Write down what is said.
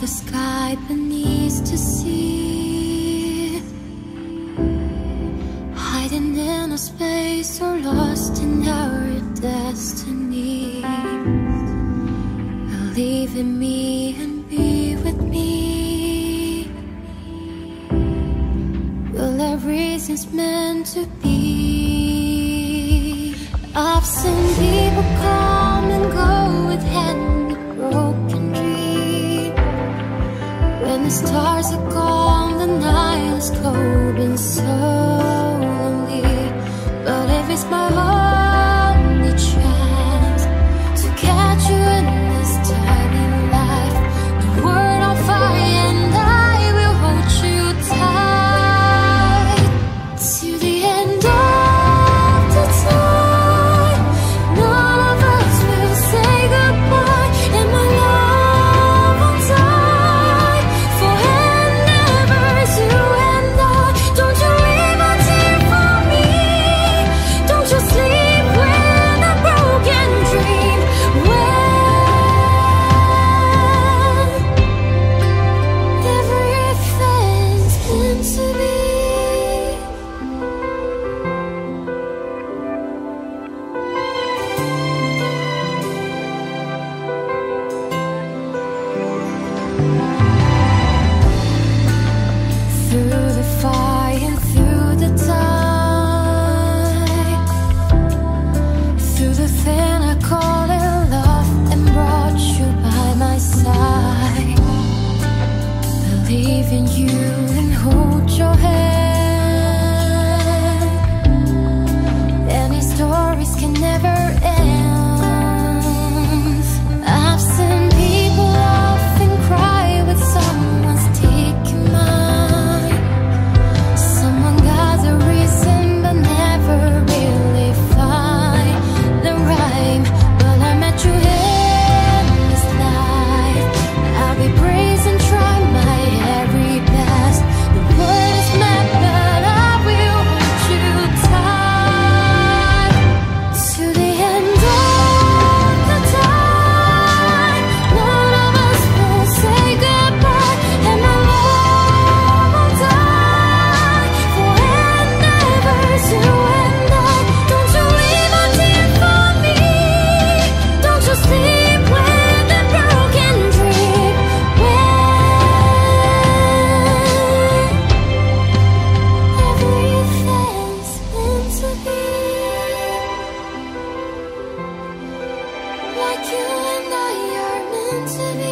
the sky beneath to see. Hiding in a space or lost in our destiny. Believe in me and be with me. Well, everything's meant to be. I've seen the stars are gone, the night is cold and so. loving you. to me.